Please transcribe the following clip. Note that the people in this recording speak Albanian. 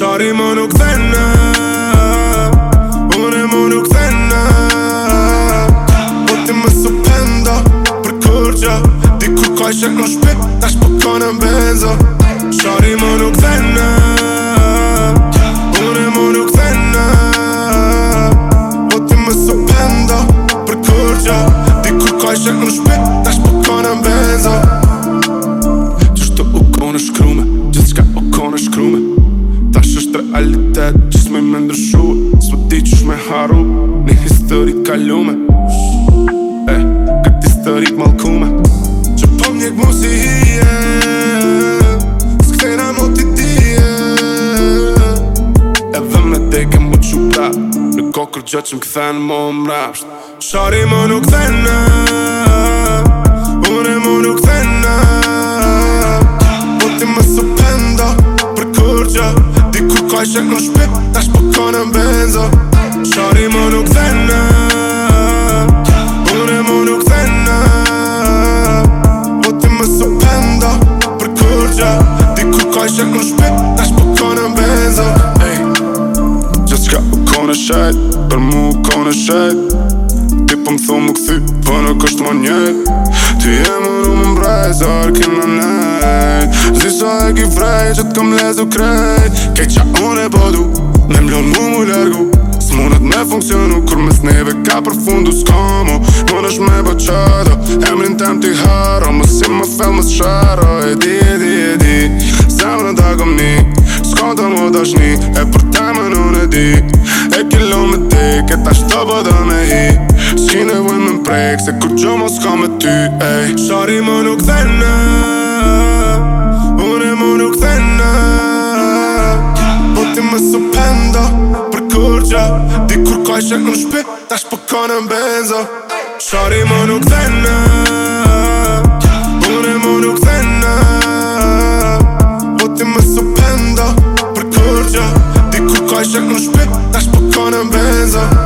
Shari më nuk dhenë Unë më nuk dhenë Po ti më së penda Për kërgja Dikur ka ishe shek në shpit Dash po ka në benzo Shari më nuk dhenë është realitet Qës me më ndryshu Së ti që me haru Një histori kalume E, Këtë histori të malkume Që po më njëk mu si hi Kërë gjë që më këthenë më më mrapsht Shari më nuk dhenë Se më në shpit, tash më po kone benzo Shari më nuk dhenë Pune më nuk dhenë Po ti më së pendo Për kur gjë Di ku ka i shek në shpit, tash më kone më benzo hey. Gjithë qka u kone shajt Për mu u kone shajt Ti për po më thonë më këthy Për po nuk është më njëjt Ti e më në më mbrajt Zorë më në nejt Disa e ki frej që t'kam lezu krej Kej qa une po du Ne mlon mu mu lërgu S'munet me funksionu Kur mes neve ka për fundu s'komu Mën është me qëdo Emrin tem t'i haro Më si më fel më s'sharo E di, e di, e di Se më në dagom ni S'kon të më dashni E për te më në në di E kilo me ti Këta shto bë po dhe me hi S'ki nevoj me mprek Se kur gjo mos ka me ty ej. Shari më nuk dhe në më nuk dhenë Po ti më së Për kur Di kur ka ishe në shpi Ta shpë po ka në benzo Shari më nuk dhenë Bune më nuk dhenë po së pendo Për kur Di kur ka ishe në shpi Ta po në benzo